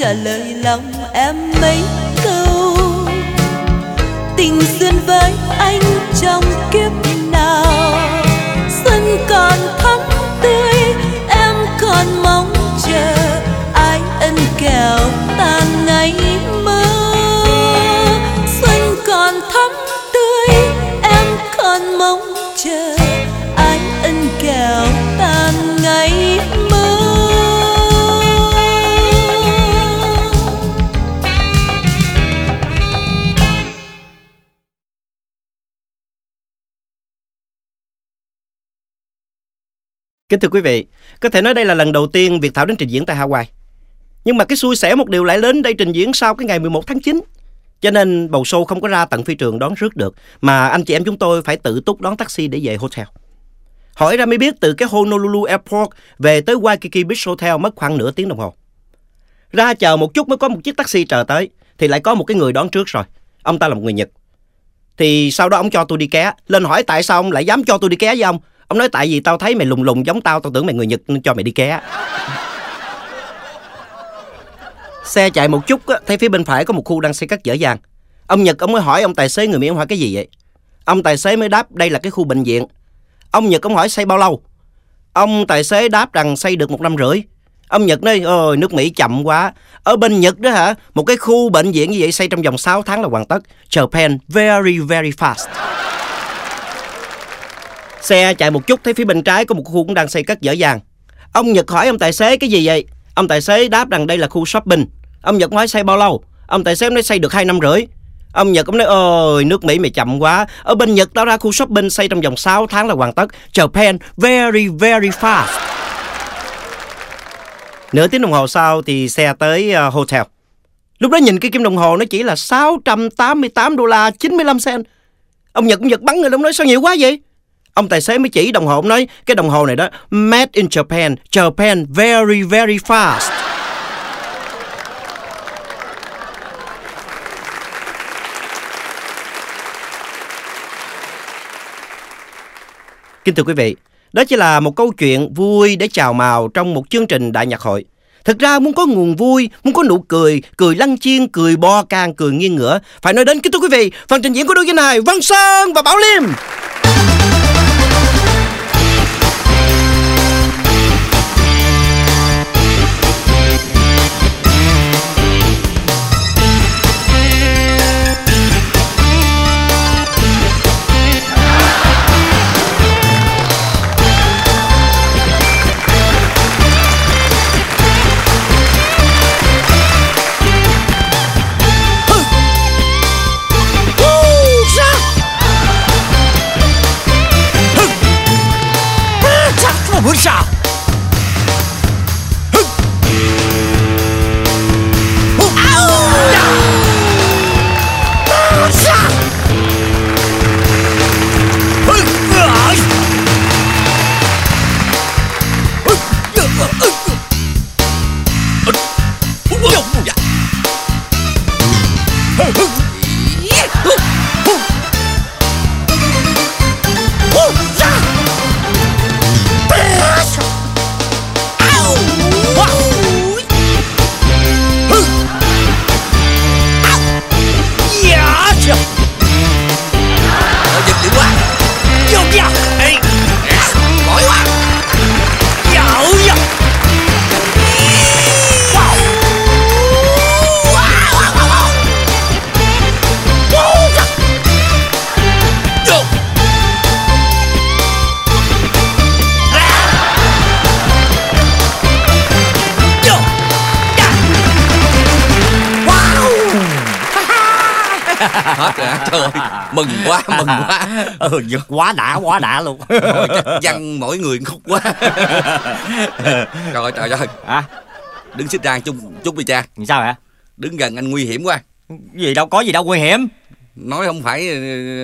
trả lời lòng em mấy câu. Tình duyên với anh trong kiếp Kính thưa quý vị, có thể nói đây là lần đầu tiên Việt Thảo đến trình diễn tại Hawaii. Nhưng mà cái xui xẻo một điều lại đến đây trình diễn sau cái ngày 11 tháng 9. Cho nên bầu show không có ra tận phi trường đón rước được, mà anh chị em chúng tôi phải tự túc đón taxi để về hotel. Hỏi ra mới biết từ cái Honolulu Airport về tới Waikiki Beach Hotel mất khoảng nửa tiếng đồng hồ. Ra chờ một chút mới có một chiếc taxi chờ tới, thì lại có một cái người đón trước rồi. Ông ta là một người Nhật. Thì sau đó ông cho tôi đi ké. Lên hỏi tại sao ông lại dám cho tôi đi ké với ông. Ông nói tại vì tao thấy mày lùng lùng giống tao, tao tưởng mày người Nhật nên cho mày đi ké. Xe chạy một chút á, thấy phía bên phải có một khu đang xây cất dở dàng. Ông Nhật ông mới hỏi ông tài xế người Mỹ ông hỏi cái gì vậy? Ông tài xế mới đáp đây là cái khu bệnh viện. Ông Nhật ông hỏi xây bao lâu? Ông tài xế đáp rằng xây được một năm rưỡi. Ông Nhật nói, ôi nước Mỹ chậm quá. Ở bên Nhật đó hả, một cái khu bệnh viện như vậy xây trong vòng 6 tháng là hoàn tất. Japan, very very fast. Xe chạy một chút thấy phía bên trái có một khu cũng đang xây cất dở dàng. Ông Nhật hỏi ông tài xế cái gì vậy? Ông tài xế đáp rằng đây là khu shopping. Ông Nhật nói xây bao lâu? Ông tài xế nói xây được 2 năm rưỡi. Ông Nhật cũng nói ôi nước Mỹ mày chậm quá Ở bên Nhật tao ra khu shopping xây trong vòng 6 tháng là hoàn tất Japan very very fast Nửa tiếng đồng hồ sau thì xe tới uh, hotel Lúc đó nhìn cái kim đồng hồ nó chỉ là 688 đô la 95 cent Ông Nhật cũng giật bắn người ông nói sao nhiều quá vậy Ông tài xế mới chỉ đồng hồ ông nói Cái đồng hồ này đó Made in Japan Japan very very fast Kính thưa quý vị, đó chỉ là một câu chuyện vui để chào màu trong một chương trình đại nhạc hội. Thực ra muốn có nguồn vui, muốn có nụ cười, cười lăng chiên, cười bo can, cười nghiêng ngửa. Phải nói đến kính thưa quý vị, phần trình diễn của đôi danh hài Văn Sơn và Bảo Liêm. Quá mừng quá. Ừ giật quá đã quá đã luôn. Thôi, chắc văn mỗi người khúc quá. Trời trời ơi. À đứng xích ra chút chút đi cha. Sao hả đứng gần anh nguy hiểm quá. Gì đâu có gì đâu nguy hiểm. Nói không phải ờ,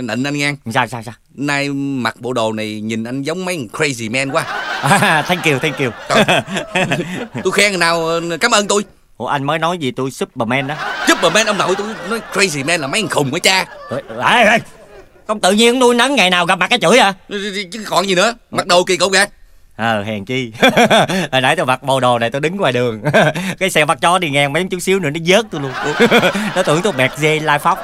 nịnh anh ngang sao sao sao? Nay mặc bộ đồ này nhìn anh giống mấy crazy man quá. À, thank you thank you. Tôi khen nào ờ, cảm ơn tôi. Ủa anh mới nói gì tôi superman đó. Superman ông nội tôi nói crazy man là mấy thằng khùng á cha. À, à, không tự nhiên nuôi nấng ngày nào gặp mặt cái chửi à? Chứ còn gì nữa. Mặc đồ kỳ cục kìa ờ hèn chi. Hồi nãy tôi mặc bộ đồ này tôi đứng ngoài đường. Cái xe bắt chó đi ngang mấy chút xíu nữa nó vớt tôi luôn. Nó tưởng tôi bẹt dê lai phóc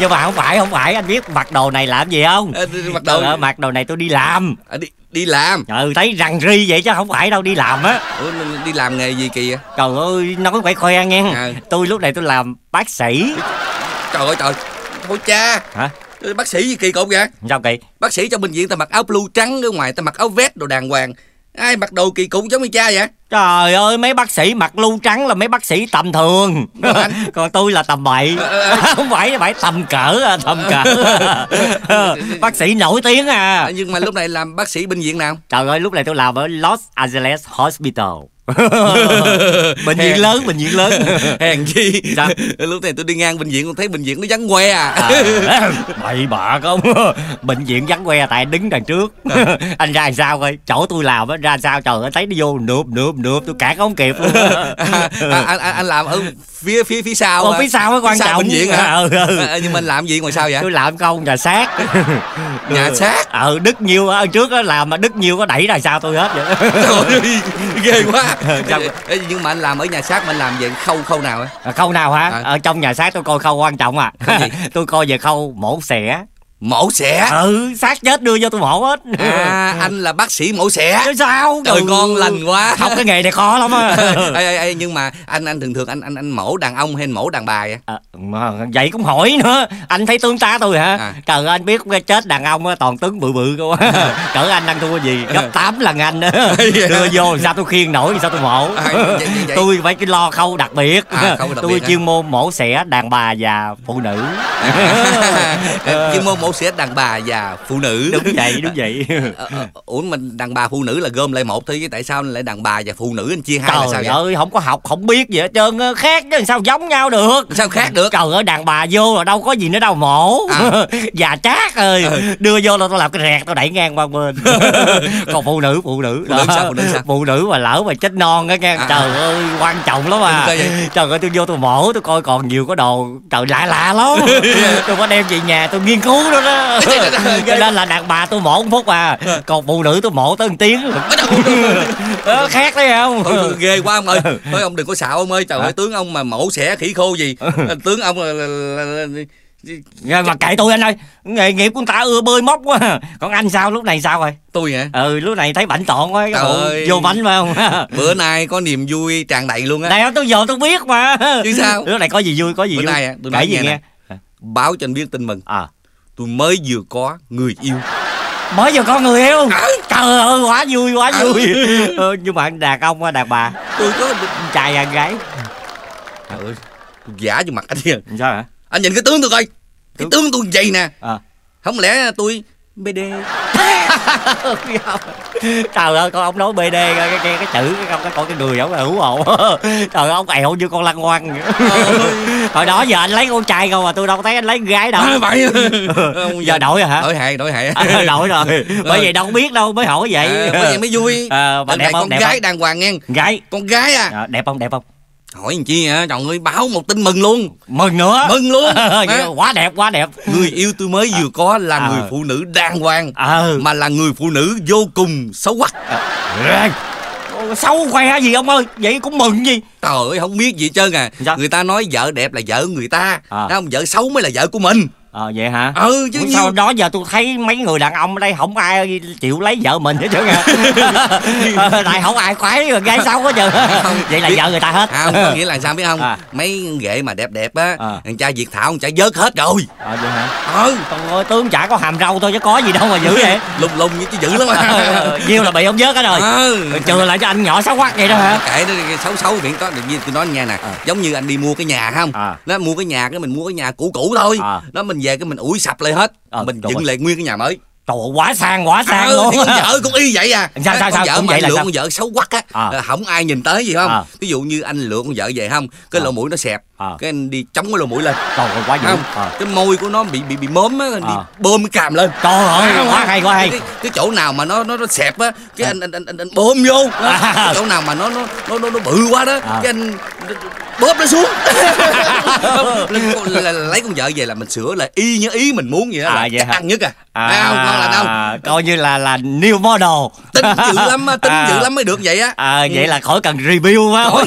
nhưng mà không phải không phải. Anh biết mặc đồ này làm gì không? Mặc đồ Ờ, mặc đồ này tôi đi làm. À, đi đi làm. Ừ thấy rằn ri vậy chứ không phải đâu đi làm á. Ủa, đi làm nghề gì kỳ vậy? Trời ơi nói phải khoe nghe À. tôi lúc này tôi làm bác sĩ. Trời ơi trời. Ôi cha. Hả bác sĩ gì kỳ cục kìa sao kỳ? Bác sĩ trong bệnh viện ta mặc áo blue trắng ở ngoài ta mặc áo vest đồ đàng hoàng. Ai mặc đồ kỳ cục giống như cha vậy? Trời ơi mấy bác sĩ mặc lưu trắng là mấy bác sĩ tầm thường. Còn tôi là tầm bậy. Ờ, Không phải phải tầm cỡ à, tầm cỡ. Bác sĩ nổi tiếng à. Nhưng mà lúc này làm bác sĩ bệnh viện nào? Trời ơi lúc này tôi làm ở Los Angeles Hospital Bệnh viện lớn bệnh viện lớn. Hèn chi? Sao? lúc này tôi đi ngang bệnh viện tôi thấy bệnh viện nó vắng que à, à, bậy bạ không bệnh viện vắng que tại đứng đằng trước. Anh ra làm sao coi? Chỗ tôi làm á ra sao trời ơi thấy nó vô nượp nượp nượp tôi cản không kịp. Luôn à, à, anh, anh làm ở phía phía phía sau Ồ, phía sau mới quan trọng. bệnh viện hả? Ừ, ừ. À, nhưng mà anh làm gì ngoài sau vậy? Tôi làm công nhà xác. Nhà xác? ờ đức nhiêu ở trước á làm mà đức nhiêu có đẩy ra sao tôi hết vậy? Ghê quá Ê, nhưng mà anh làm ở nhà xác mà anh làm về khâu khâu nào á? À, khâu nào hả? À. ở trong nhà xác tôi coi khâu quan trọng à. Tôi coi về khâu mổ xẻ Mổ xẻ Ừ xác chết đưa vô tôi mổ hết. À anh là bác sĩ mổ xẻ Chứ sao? Trời Ừ. ngon lành quá. Học cái nghề này khó lắm á. Ê, ê, ê, nhưng mà anh anh thường thường anh anh anh mổ đàn ông hay mổ đàn bà vậy? À, vậy cũng hỏi nữa. Anh thấy tướng tá tôi hả? À. trời anh biết cái chết đàn ông toàn tướng bự bự cơ cỡ anh ăn thua gì? Gấp 8 lần anh đưa vô sao tôi khiêng nổi sao tôi mổ? À, vậy- vậy- tôi phải cái lo khâu đặc biệt. À, khâu đặc tôi biệt hả? chuyên môn mổ xẻ đàn bà và phụ nữ. Chuyên môn mổ xẻ đàn bà và phụ nữ. Đúng vậy đúng vậy. Ờ, ờ, ủa mình đàn bà phụ nữ là gom lại một thôi chứ tại sao lại đàn bà và phụ nữ anh chia hai là sao trời vậy? ơi không có học không biết gì hết trơn khác chứ sao giống nhau được? Sao khác được? Trời ơi đàn bà vô là đâu có gì nữa đâu mổ. À. già chát ơi. Ừ. đưa vô là tôi làm cái rẹt tôi đẩy ngang qua bên. Còn phụ nữ phụ nữ. Phụ nữ sao, phụ nữ sao? phụ nữ mà lỡ mà chết non á nghe. À. trời ơi quan trọng lắm à. Trời ơi tôi vô tôi mổ tôi coi còn nhiều cái đồ. Trời lạ lạ lắm. Tôi có đem về nhà tôi nghiên cứu đó đó cho nên là đàn bà tôi mổ một phút à. Còn phụ nữ tôi mổ tới một tiếng. Đó, khác đấy không? Thôi, thôi, ghê quá ông ơi. Thôi ông đừng có xạo ông ơi. Trời ơi tướng ông mà mổ xẻ khỉ khô gì. Tướng ông là, là, là, là, Rồi mà kệ tôi anh ơi. Nghề nghiệp của người ta ưa bơi móc quá. Còn anh sao? Lúc này sao rồi? Tôi hả? Ừ lúc này thấy bảnh tọn quá cái ơi. Vô bánh phải không? Bữa nay có niềm vui tràn đầy luôn á. Này tôi giờ tôi biết mà. Chứ sao? Lúc này có gì vui có gì bữa vui. nay á, tôi Kể nói gì nghe nghe. báo cho anh biết tin mừng. À tôi mới vừa có người yêu. Mới giờ có người yêu? Trời ơi quá vui quá vui. Ừ, Nhưng mà đàn ông đàn bà. Tôi có Trai hay gái. Trời ơi tôi giả vô mặt anh kìa Sao hả? Anh nhìn cái tướng tôi coi. Cái tướng? tôi vậy nè. À. Không lẽ tôi bd Trời ơi con ông nói BD cái, cái, cái, chữ cái, cái, cái, cái người ổng là hú ồn Trời ơi ông ẹo như con lăng quăng. Hồi đó giờ anh lấy con trai không mà tôi đâu thấy anh lấy con gái đâu. À, vậy Giờ đổi rồi hả? đổi hệ đổi hệ À, đổi rồi. Bởi vậy đâu biết đâu mới hỏi vậy. À, bởi vậy mới vui. À, mà đẹp không? con đẹp gái không? đàng hoàng nghe. Gái. Con gái à? À, đẹp không? Đẹp không hỏi làm chi hả? Trời ơi báo một tin mừng luôn. Mừng nữa. Mừng luôn. Hả? quá đẹp quá đẹp. Người yêu tôi mới vừa có là À. người phụ nữ đàng hoàng ờ mà là người phụ nữ vô cùng xấu quắc à. xấu khoe gì ông ơi? Vậy cũng mừng gì? Trời ơi không biết gì hết trơn à. Sao? người ta nói vợ đẹp là vợ người ta. À. Không? Vợ xấu mới là vợ của mình ờ vậy hả? Ừ chứ nhiêu sao đó giờ tôi thấy mấy người đàn ông ở đây không ai chịu lấy vợ mình hết trơn à? Tại không ai khoái rồi gái xấu hết trơn vậy là biết- vợ người ta hết. À, không có nghĩa là sao biết không? À. mấy ghệ mà đẹp đẹp á À. thằng cha việt thảo thằng cha vớt hết rồi. Ờ vậy hả? Ừ. Trời ơi, tướng chả có hàm râu thôi chứ có gì đâu mà dữ vậy. Lùng lùng như chứ dữ lắm á. Ờ, Nhiêu là bị ông vớt hết rồi. Ừ. Chừa lại cho anh nhỏ xấu quắc vậy đó hả? Kệ nó xấu xấu miệng có tự nhiên tôi nói nghe nè À. giống như anh đi mua cái nhà không? À. nó mua cái nhà cái mình mua cái nhà cũ cũ thôi. À. nó mình về cái mình ủi sập lại hết À, mình dựng lại nguyên cái nhà mới Trời ơi, quá sang quá sang ừ, luôn con vợ cũng y vậy à Sao, sao, con vợ Cũng vậy là lựa sao? con vợ xấu quắc á À. là không ai nhìn tới gì không À. ví dụ như anh lựa con vợ về không cái À. lỗ mũi nó xẹp À. cái anh đi chống cái lỗ mũi lên Trời ơi, quá dữ không Ờ. cái môi của nó bị bị bị mớm á anh đi À. bơm cái càm lên Trời ơi, Không, quá hay quá hay cái, cái chỗ nào mà nó nó nó xẹp á cái anh anh anh anh, anh bơm vô À. cái chỗ nào mà nó nó nó nó, nó bự quá đó À. cái anh bóp nó xuống. Là- là- là lấy con vợ về là mình sửa lại y như ý mình muốn vậy đó À, là vậy hả? ăn nhất à, À, Thấy không? Ngon là đâu coi như là là new model. Tính dữ lắm á tính À. dữ lắm mới được vậy á. À, vậy là khỏi cần review á Khỏi,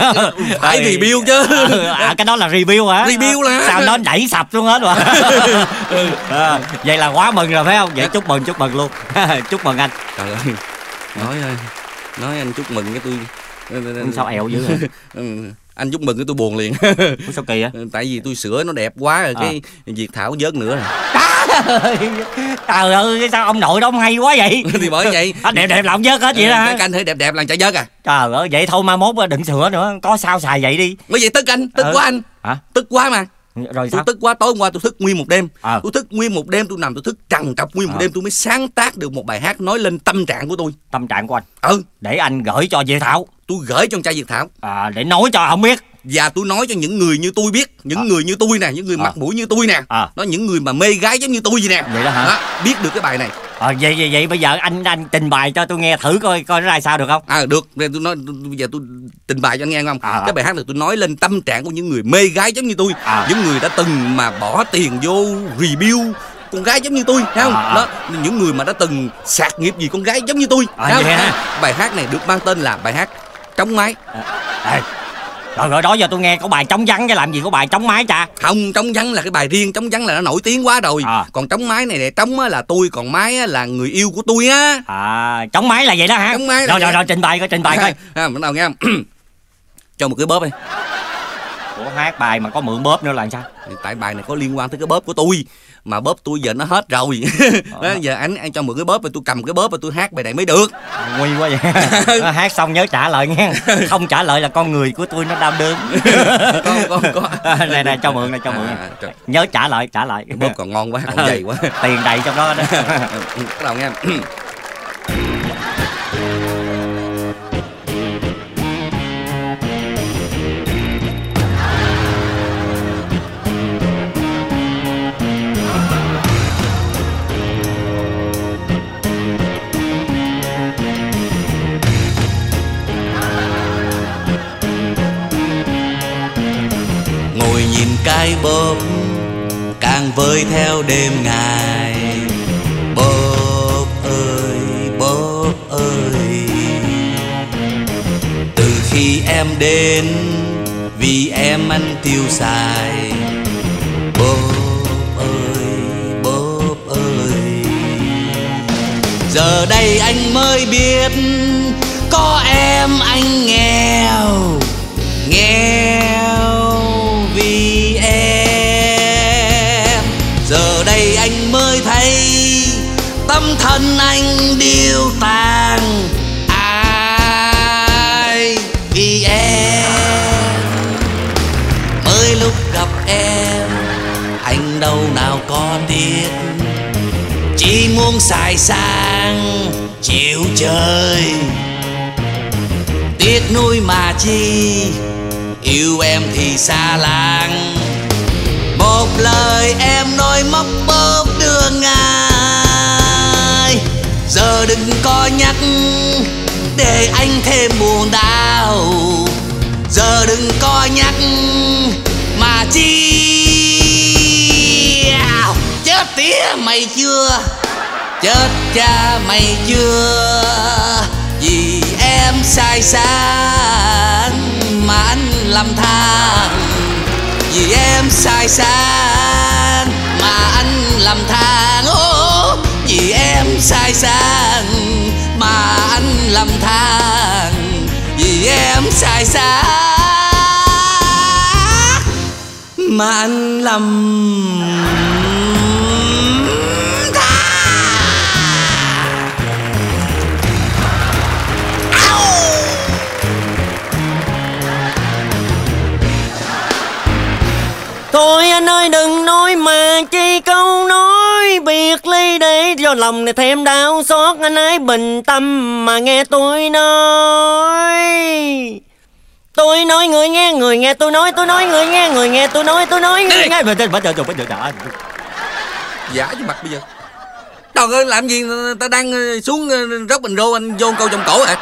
phải Ừ. review chứ. à cái đó là review hả? Review là- sao nó đẩy sập luôn hết mà à, vậy là quá mừng rồi phải không? Vậy chúc mừng chúc mừng luôn. Chúc mừng anh. Trời ơi. Nói ơi, nói anh chúc mừng cái tôi sao ẹo dữ hả Ừ, anh chúc mừng cái tôi buồn liền. Ủa, sao kỳ á tại vì tôi sửa nó đẹp quá rồi cái việt thảo vớt nữa rồi. Trời ơi sao ông nội đó ông hay quá vậy? Thì bởi vậy. À, đẹp đẹp là ông vớt hết vậy đó cái hả? canh thấy đẹp đẹp là chả vớt à. Trời ơi vậy thôi mai mốt đừng sửa nữa có sao xài vậy đi. Bởi vậy tức anh tức Ừ. quá anh. Hả? Tức quá mà rồi tôi sao tức quá tối hôm qua tôi thức nguyên một đêm À. tôi thức nguyên một đêm tôi nằm tôi thức trằn trọc nguyên một À. đêm tôi mới sáng tác được một bài hát nói lên tâm trạng của tôi tâm trạng của anh ừ để anh gửi cho Diệp Thảo tôi gửi cho con trai việt thảo à, để nói cho ông biết và tôi nói cho những người như tôi biết những À. người như tôi nè những người À. mặt mũi như tôi nè À. nó những người mà mê gái giống như tôi vậy nè Vậy đó hả? biết được cái bài này à, vậy, vậy vậy bây giờ anh anh trình bày cho tôi nghe thử coi coi nó ra sao được không à được tôi nói bây giờ tôi trình bày cho anh nghe không À. cái bài hát này tôi nói lên tâm trạng của những người mê gái giống như tôi À. những người đã từng mà bỏ tiền vô review con gái giống như tôi thấy không À, à. đó những người mà đã từng sạc nghiệp gì con gái giống như tôi À, không? À, bài hát này được mang tên là bài hát trống máy Ê, Rồi rồi đó giờ tôi nghe có bài trống vắng cái làm gì có bài trống mái cha? Không trống vắng là cái bài riêng trống vắng là nó nổi tiếng quá rồi. À. còn trống mái này nè trống á là tôi còn mái á là người yêu của tôi á. À trống mái là vậy đó hả? Trống là Rồi rồi vậy. rồi trình bày coi trình bày coi. À, bắt đầu nghe. Cho một cái bóp đi. Ủa hát bài mà có mượn bóp nữa là sao? Tại bài này có liên quan tới cái bóp của tôi mà bóp tôi giờ nó hết rồi. Đó, giờ anh anh cho mượn cái bóp và tôi cầm cái bóp và tôi hát bài này mới được. Nguy quá vậy. Hát xong nhớ trả lời nghe. Không trả lời là con người của tôi nó đau đớn. Có có có Này này cho mượn này cho mượn À, trời. Nhớ trả lời trả lời. Bóp còn ngon quá còn dày quá. Tiền đầy trong đó đó. Bắt đầu nghe nhìn bóp càng vơi theo đêm ngày. Bóp ơi bóp ơi. Từ khi em đến, vì em ăn tiêu xài. Bóp ơi bóp ơi. Giờ đây anh mới biết, có em anh nghèo nghèo thân anh điêu tàn. Ai vì em? Mới lúc gặp em, anh đâu nào có tiếc. Chỉ muốn xài sang, chịu chơi. Tiếc nuôi mà chi, yêu em thì xa làng. Một lời em nói móc bóp đưa ngang giờ đừng có nhắc để anh thêm buồn đau. Giờ đừng có nhắc mà chi. Chết tía, mày chưa? Chết cha, mày chưa? Vì em sai sáng mà anh làm than vì em sai sáng mà anh làm than em sai sáng mà anh lầm than. Vì em sai sáng mà anh lầm Thôi anh ơi, đừng nói mà chi câu cho lòng này thêm đau xót anh ấy bình tâm mà nghe tôi nói. Tôi nói người nghe người nghe tôi nói tôi nói người nghe người nghe tôi nói tôi nói người nghe. bây giờ bây giờ bây giờ giả chứ mặt bây giờ. Trời ơi làm gì ta đang ờ, xuống ờ, rót bình rô anh vô câu trong cổ hả?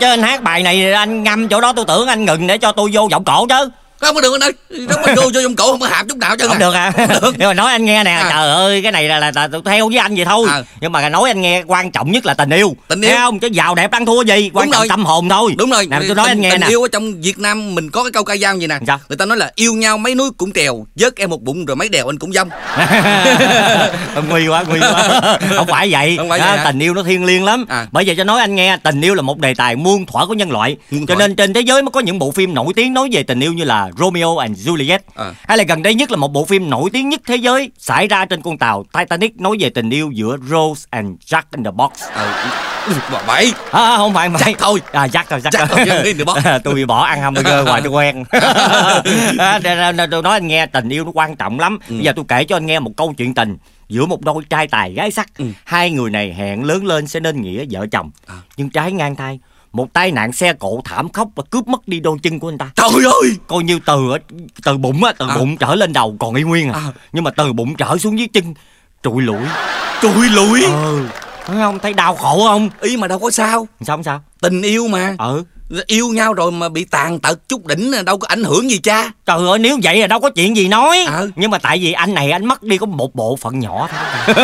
Chứ anh hát bài này anh ngâm chỗ đó tôi tưởng anh ngừng để cho tôi vô giọng cổ chứ Không có được anh ơi Rót bình rô vô trong cổ không có hạp chút nào chứ. Không được à? Nhưng mà nói anh nghe nè À. trời ơi cái này là, là, là tôi theo với anh vậy thôi. À. nhưng mà nói anh nghe quan trọng nhất là tình yêu. Tình yêu. Nghe không? Chứ giàu đẹp ăn thua gì? Quan Đúng trọng rồi. tâm hồn thôi. Đúng rồi. Nè tôi nói tình, anh nghe tình nè. yêu ở trong Việt Nam mình có cái câu ca dao gì nè. Sao? Người ta nói là yêu nhau mấy núi cũng trèo Vớt em một bụng rồi mấy đèo anh cũng dông. Nguy quá nguy quá. Không phải vậy, Không phải Đó, vậy hả? tình yêu nó thiêng liêng lắm. À. bởi vậy cho nói anh nghe tình yêu là một đề tài muôn thuở của nhân loại. Cho nên trên thế giới mới có những bộ phim nổi tiếng nói về tình yêu như là Romeo and Juliet À. hay là gần đây nhất là một bộ phim nổi tiếng nhất thế giới xảy ra trên con tàu Titanic nói về tình yêu giữa Rose and Jack in the Box Ờ Bà bậy à, không phải không phải Jack thôi. à, Jack thôi Jack, Jack thôi, chứ in the box. tôi bị bỏ ăn hamburger hoài tôi quen à, tôi nói anh nghe tình yêu nó quan trọng lắm Ừ. bây giờ tôi kể cho anh nghe một câu chuyện tình giữa một đôi trai tài gái sắc Ừ. hai người này hẹn lớn lên sẽ nên nghĩa vợ chồng À. nhưng trái ngang thai một tai nạn xe cộ thảm khốc và cướp mất đi đôi chân của anh ta. Trời ơi! Coi như từ từ bụng á từ À. bụng trở lên đầu còn y nguyên à. À. nhưng mà từ bụng trở xuống dưới chân trụi lủi. Trùi lủi? Ừ. Thấy không? Thấy đau khổ không? Ý mà đâu có sao? Sao không sao? Tình yêu mà. Ừ Yêu nhau rồi mà bị tàn tật chút đỉnh đâu có ảnh hưởng gì cha Trời ơi nếu vậy là đâu có chuyện gì nói Ờ. Nhưng mà tại vì anh này anh mất đi có một bộ phận nhỏ thôi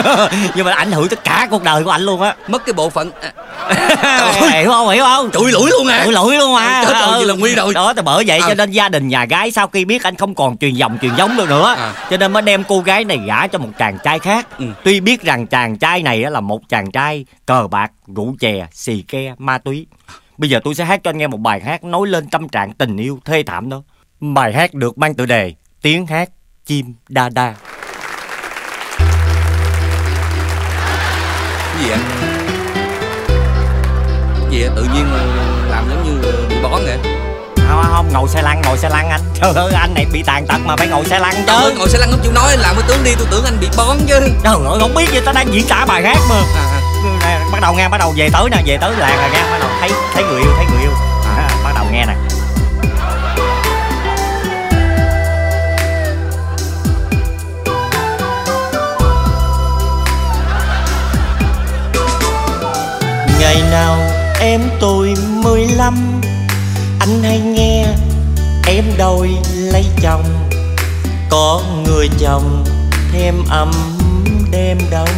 Nhưng mà ảnh hưởng tới cả cuộc đời của anh luôn á Mất cái bộ phận à, hiểu không hiểu không Trụi lũi luôn à Ủa lỗi luôn mà Trời ơi, vậy là nguy rồi. Đó thì bởi vậy Ờ. cho nên gia đình nhà gái sau khi biết anh không còn truyền dòng truyền giống được nữa À. Cho nên mới đem cô gái này gả cho một chàng trai khác Ừ. Tuy biết rằng chàng trai này là một chàng trai cờ bạc, rượu chè, xì ke, ma túy Bây giờ tôi sẽ hát cho anh nghe một bài hát nói lên tâm trạng tình yêu thê thảm đó. Bài hát được mang tựa đề Tiếng hát chim đa đa. Cái gì Cái gì vậy? Tự nhiên mà làm giống như bị bón vậy? Không, không ngồi xe lăn ngồi xe lăn anh. Trời ơi anh này bị tàn tật mà phải ngồi xe lăn Trời ơi, chứ ngồi xe lăn không chịu nói làm cái tướng đi tôi tưởng anh bị bón chứ. Trời ơi không biết gì tao đang diễn tả bài hát mà. À, à nè, bắt đầu nghe bắt đầu về tới nè về tới làng rồi nghe bắt đầu thấy thấy người yêu thấy người yêu. À, bắt đầu nghe nè. Ngày nào em tôi mười lăm anh hay nghe em đòi lấy chồng. Có người chồng thêm ấm đêm đông.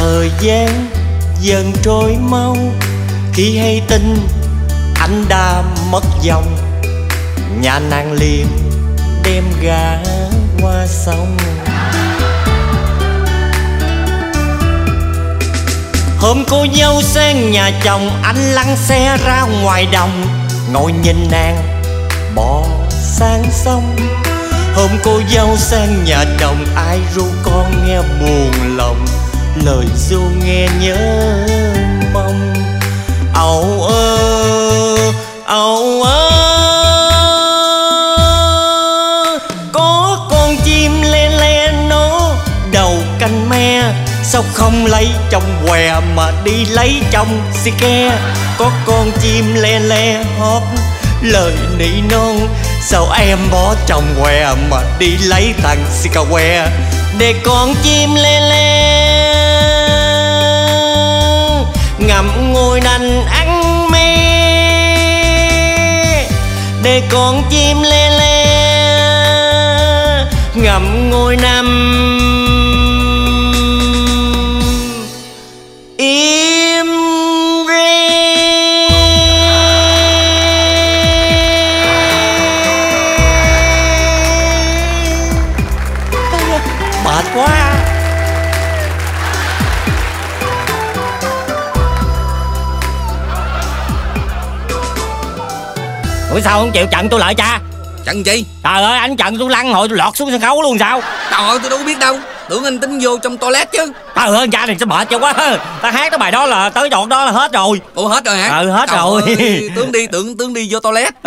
Thời gian dần trôi mau, khi hay tin anh đã mất dòng. Nhà nàng liền đem gà qua sông. Hôm cô dâu sang nhà chồng, Anh lăn xe ra ngoài đồng. Ngồi nhìn nàng Bò sang sông. Hôm cô dâu sang nhà chồng Ai ru con nghe buồn lòng. Lời ru nghe nhớ mong. Âu ơ Âu ơ. Có con chim le le nó đầu canh me. Sao không lấy chồng què mà đi lấy chồng si ke? Có con chim le le hót lời nỉ non. Sao em bỏ chồng què mà đi lấy thằng si cà que? Để con chim le le Ngậm nành ăn mi Để con chim lê lê Ngậm ngôi năm. Ủa sao không chịu chặn tôi lại cha? Chặn chi Trời ơi anh chặn tôi lăn hồi tôi lọt xuống sân khấu luôn sao? Trời ơi tôi đâu có biết đâu Tưởng anh tính vô trong toilet chứ Trời ơi cha này sao mệt cho quá Ta hát cái bài đó là tới đoạn đó là hết rồi Ủa hết rồi hả Ừ, hết Trời rồi. ơi, Tướng đi tưởng tướng đi vô toilet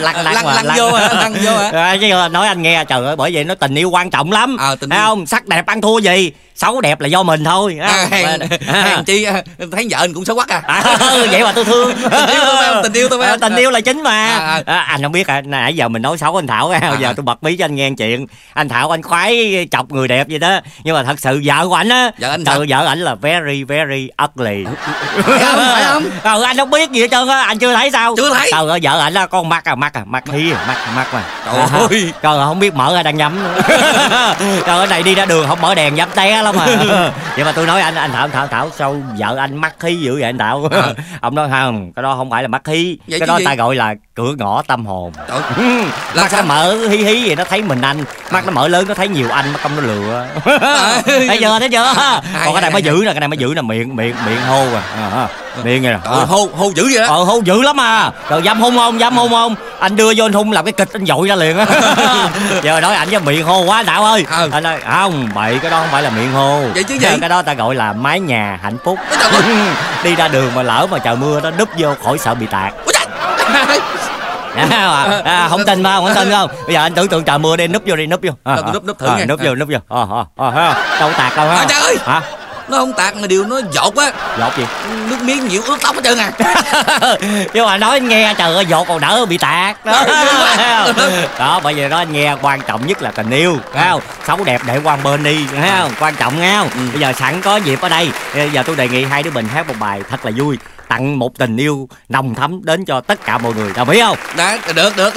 lăn lăn Lăn- vô hả? Lăn vô hả? à, chứ nói anh nghe trời ơi bởi vậy nó tình yêu quan trọng lắm Ờ, tình Thấy yêu. không sắc đẹp ăn thua gì xấu đẹp là do mình thôi à, hèn, À. hèn chi à, thấy vợ anh cũng xấu quắc à À, vậy mà tôi thương Tình yêu tôi phải không? Tình yêu tôi phải À, không? tình yêu là chính mà À, à. À, anh không biết à, nãy giờ mình nói xấu anh thảo à, giờ À. tôi bật mí cho anh nghe chuyện anh thảo anh khoái chọc người đẹp vậy đó. Nhưng mà thật sự vợ của anh á Vợ anh sao? vợ ảnh là very very ugly. Phải không? Phải không? Ừ, anh không biết gì hết trơn á anh chưa thấy sao? Chưa thấy. trời ơi vợ ảnh là con mắt à mắt à mắt hí à mắt mắt mà. Trời À, ơi. trời ơi không biết mở ra đang nhắm. Nữa. trời ơi này đi ra đường không mở đèn dám té lắm mà vậy mà tôi nói anh anh thảo thảo thảo sao vợ anh mắt hí dữ vậy anh thảo? À. ông nói không cái đó không phải là mắt hí. Vậy cái đó gì? ta gọi là cửa ngõ tâm hồn. Trời Là mắt nó mở hí hí vậy nó thấy mình anh. Mắt nó mở lớn nó thấy nhiều anh mắt không nó lừa À. thấy chưa thấy chưa? Còn cái này mới giữ nè cái này mới giữ nè miệng miệng miệng hô à. Ờ, ờ, miệng này nè. Ơi, hô hô dữ vậy đó ờ hôn dữ lắm à. Rồi dám hôn không dám hôn không? Anh đưa vô anh hôn làm cái kịch anh dội ra liền á. Giờ nói ảnh với miệng hô quá đạo ơi. Ừ. anh nói không bậy cái đó không phải là miệng hô. Vậy chứ gì? cái đó ta gọi là mái nhà hạnh phúc. Ơi. đi ra đường mà lỡ mà trời mưa nó đúp vô khỏi sợ bị tạt à, à, không tin không không tin không? Bây giờ anh tưởng tượng trời mưa đi núp vô đi núp vô. À, à, núp- núp thử à, nghe. núp vô núp vô. Ờ ờ ờ thấy không? đâu tạt đâu ha À, trời ơi. hả? Nó không tạt mà điều nó dột á dột gì? Nước miếng nhiều ướt tóc hết trơn à. Nhưng mà nói anh nghe trời ơi dột còn đỡ bị tạt đó, đó bởi vì đó anh nghe quan trọng nhất là tình yêu thấy không? Xấu đẹp để quan bên đi thấy không? Quan trọng nghe không? Bây giờ sẵn có dịp ở đây. Bây giờ tôi đề nghị hai đứa mình hát một bài thật là vui tặng một tình yêu nồng thắm đến cho tất cả mọi người. Đồng ý không? Đó được được.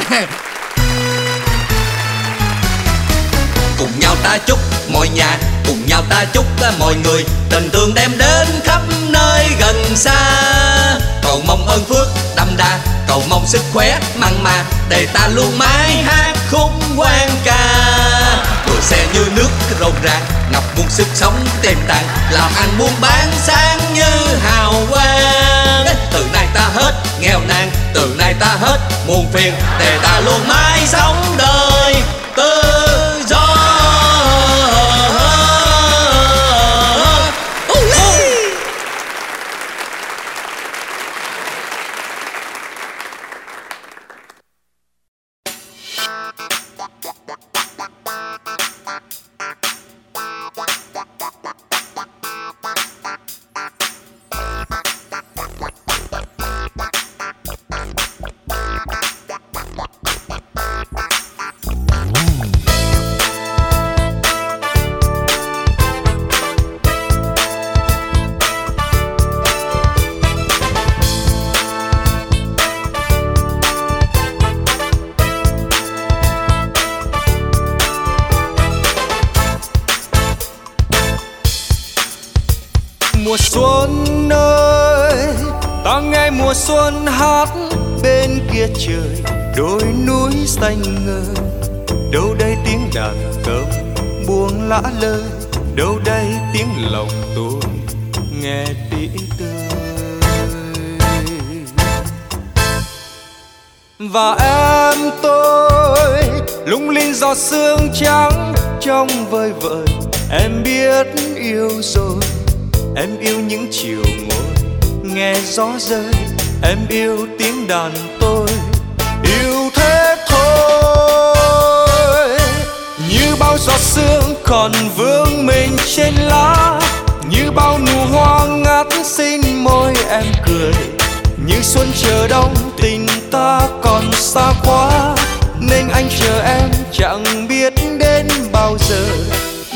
Cùng nhau ta chúc mọi nhà cùng nhau ta chúc mọi người. Tình thương đem đến khắp nơi gần xa. Cầu mong ơn phước đậm đà cầu mong sức khỏe mặn mà để ta luôn mãi hát khúc quan ca. Cười xe như nước rộn ràng ngập muôn sức sống tiềm tàng làm ăn buôn bán sáng như hào quang nghèo nàn từ nay ta hết muôn phiền để ta luôn mãi sống đời. Linh trắng trong vơi vợi. Em biết yêu rồi, em yêu những chiều ngồi nghe gió rơi, em yêu tiếng đàn tôi. Yêu thế thôi, như bao giọt sương còn vương mình trên lá. Như bao nụ hoa ngát xin môi em cười. Như xuân chờ đông tình ta còn xa quá nên anh chờ em chẳng biết đến bao giờ.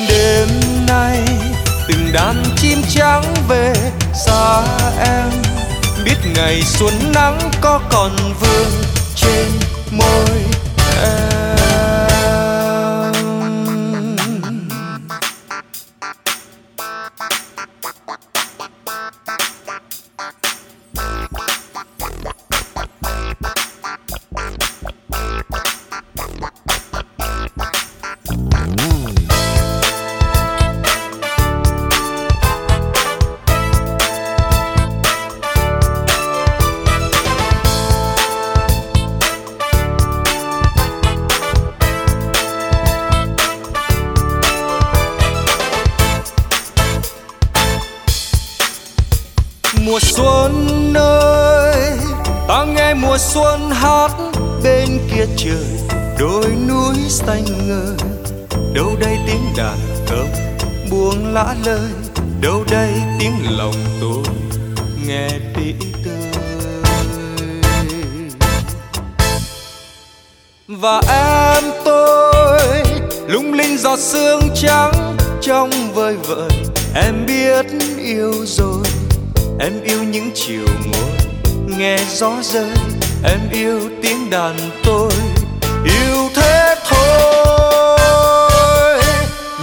Đêm nay từng đàn chim trắng về xa em. Biết ngày xuân nắng có còn vương trên môi em. Mùa xuân hát bên kia trời đôi núi xanh ngời đâu đây tiếng đàn cầm buông lã lời đâu đây tiếng lòng tôi nghe tỉ tơi. Và em tôi, lung linh giọt sương trắng trong vơi vợi. Em biết yêu rồi, em yêu những chiều ngồi nghe gió rơi em yêu tiếng đàn tôi, yêu thế thôi.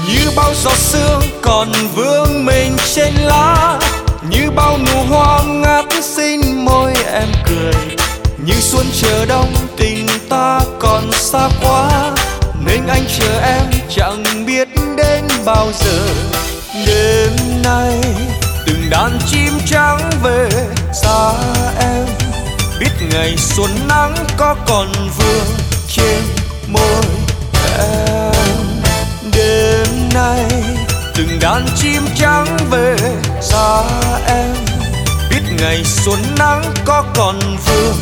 Như bao giọt sương còn vương mình trên lá, như bao nụ hoa ngát xinh môi em cười. Như xuân chờ đông tình ta còn xa quá, nên anh chờ em chẳng biết đến bao giờ. Đêm nay từng đàn chim trắng về, xa em ngày xuân nắng có còn vương trên môi em. Đêm nay từng đàn chim trắng về xa em. Biết ngày xuân nắng có còn vương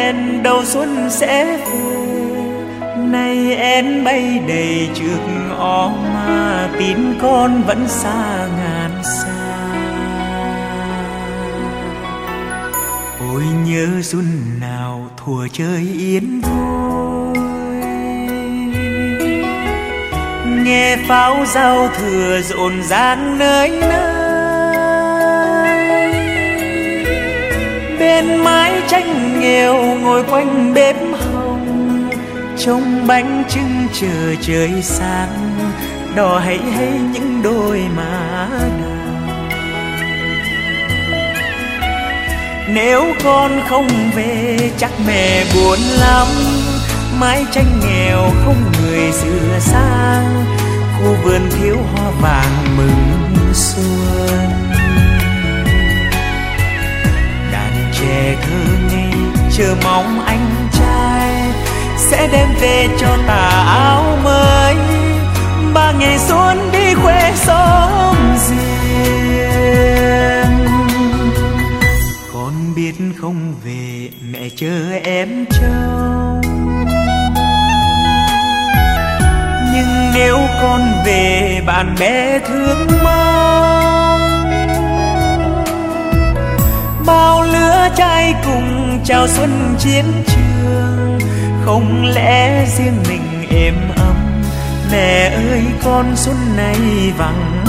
hẹn đầu xuân sẽ về. Nay em bay đầy trước ó mà tin con vẫn xa ngàn xa. Ôi nhớ xuân nào thùa chơi yến vui. Nghe pháo giao thừa rộn ràng nơi nơi. Bên mái tranh nghèo ngồi quanh bếp hồng. Trông bánh trưng chờ trời sáng đỏ hãy hay những đôi má đào. Nếu con không về, chắc mẹ buồn lắm. Mái tranh nghèo không người sửa sang, khu vườn thiếu hoa vàng mừng xuân. Trẻ thơ ngây chờ mong anh trai sẽ đem về cho tà áo mới. Ba ngày xuân đi khoe xóm riêng con biết không về mẹ chờ em trông. Nhưng nếu con về bạn bè thương mong bao lứa trai cùng chào xuân chiến trường. Không lẽ riêng mình êm ấm? Mẹ ơi, con xuân này vắng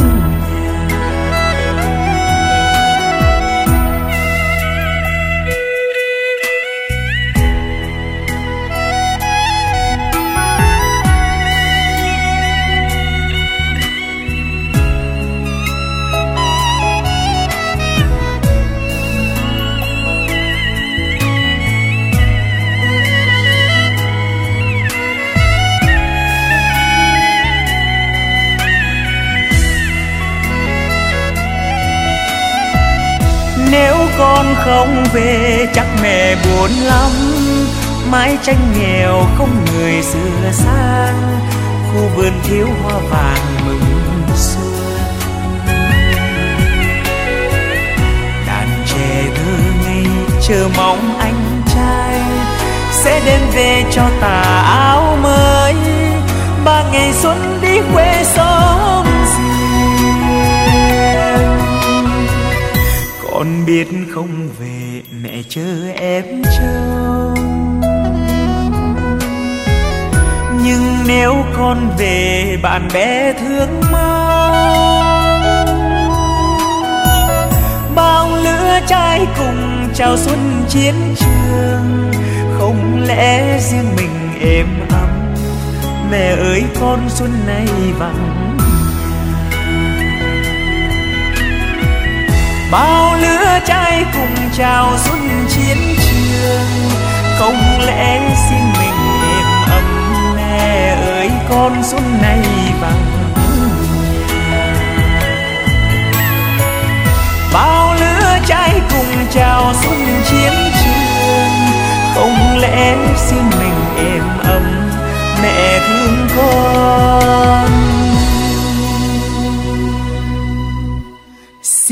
con không về, chắc mẹ buồn lắm. Mái tranh nghèo không người sửa sang, khu vườn thiếu hoa vàng mừng xuân đàn trẻ thơ ngây chờ mong anh trai, sẽ đem về cho tà áo mới. Ba ngày xuân đi quê xóm con biết không về mẹ chờ em trông nhưng nếu con về, bạn bè thương mong bao lứa trai cùng chào xuân chiến trường, không lẽ riêng mình êm ấm mẹ ơi, con xuân này vàng. Bao lứa trai cùng chào xuân chiến trường. Không lẽ xin mình êm ấm mẹ ơi, con xuân này bằng bao lứa trai cùng chào xuân chiến trường. Không lẽ xin mình êm ấm mẹ thương con?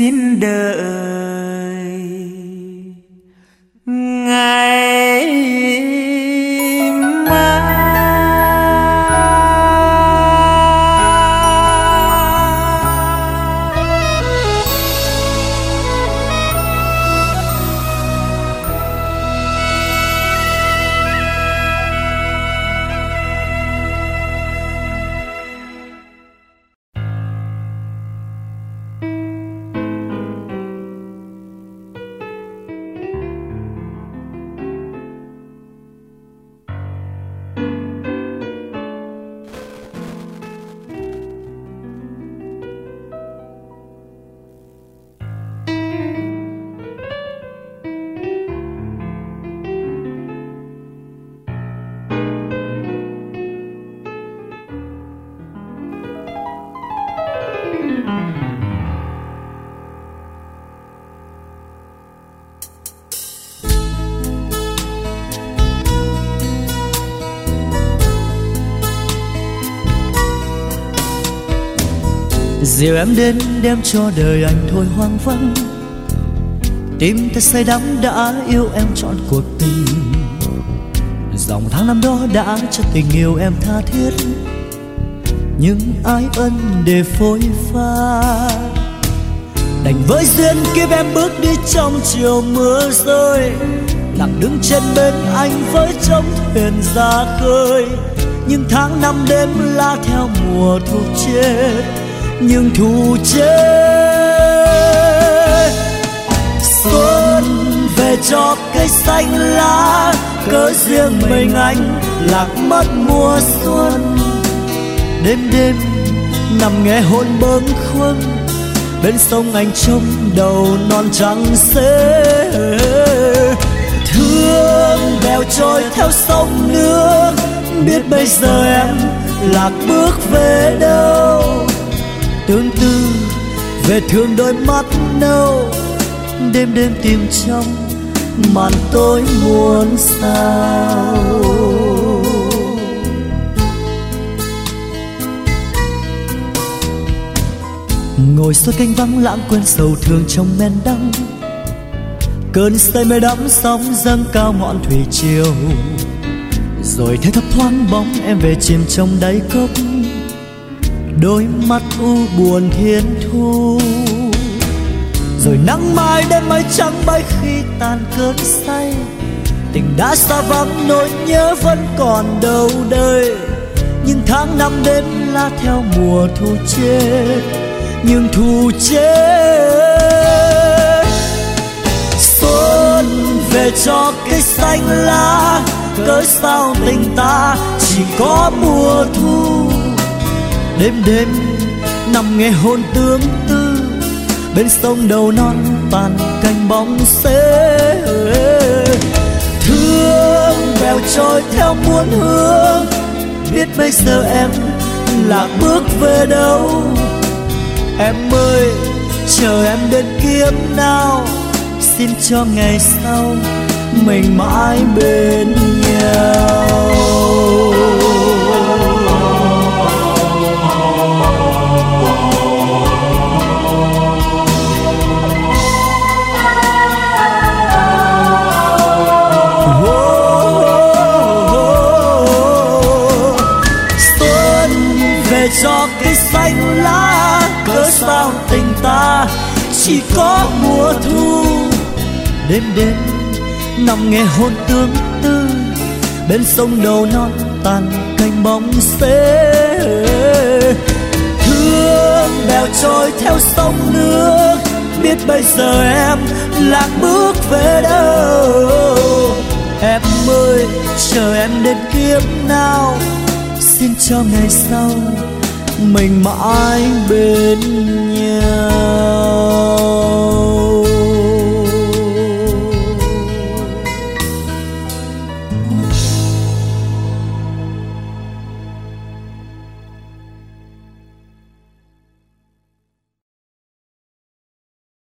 Xin đợi dìu em đến đem cho đời anh thôi hoang vắng. Tim ta say đắm đã yêu em trọn cuộc tình. Dòng tháng năm đó đã cho tình yêu em tha thiết. Nhưng ai ân để phôi pha? Đành với duyên kiếp em bước đi trong chiều mưa rơi. Lặng đứng trên bên anh với trống thuyền ra khơi. Nhưng tháng năm đêm la theo mùa thu chết nhưng thu chết. Xuân về cho cây xanh lá, cớ riêng mình anh lạc mất mùa xuân. Đêm đêm nằm nghe hôn bâng khuâng, bên sông anh trông đầu non trắng xế. Thương bèo trôi theo sông nước, biết bây giờ em lạc bước về đâu tương tư, về thương đôi mắt nâu. Đêm đêm tìm trong màn tối muôn sao. Ngồi suốt canh vắng lãng quên sầu thương trong men đắng. Cơn say mê đắm sóng dâng cao ngọn thủy triều. Rồi thấy thấp thoáng bóng em về chìm trong đáy cốc đôi mắt u buồn hiên thu. Rồi nắng mai đêm mai trắng bay khi tàn cơn say. Tình đã xa vắng, nỗi nhớ vẫn còn đâu đây. Nhưng tháng năm đêm la theo mùa thu chết. Nhưng thu chết. Xuân về cho cây xanh lá, cớ sao tình ta chỉ có mùa thu đêm đêm, nằm nghe hôn tương tư. Bên sông đầu non tàn cành bóng xế. Thương bèo trôi theo muôn hương biết bây giờ em lạc bước về đâu. Em ơi, chờ em đến kiếp nào. Xin cho ngày sau mình mãi bên nhau. Chỉ có mùa thu. Đêm đêm, nằm nghe hôn tương tư, bên sông đầu non tàn cành bóng xế. Thương bèo trôi theo sông nước, biết bây giờ em lạc bước về đâu. Em ơi, chờ em đến kiếp nào, xin cho ngày sau mình mãi bên nhau.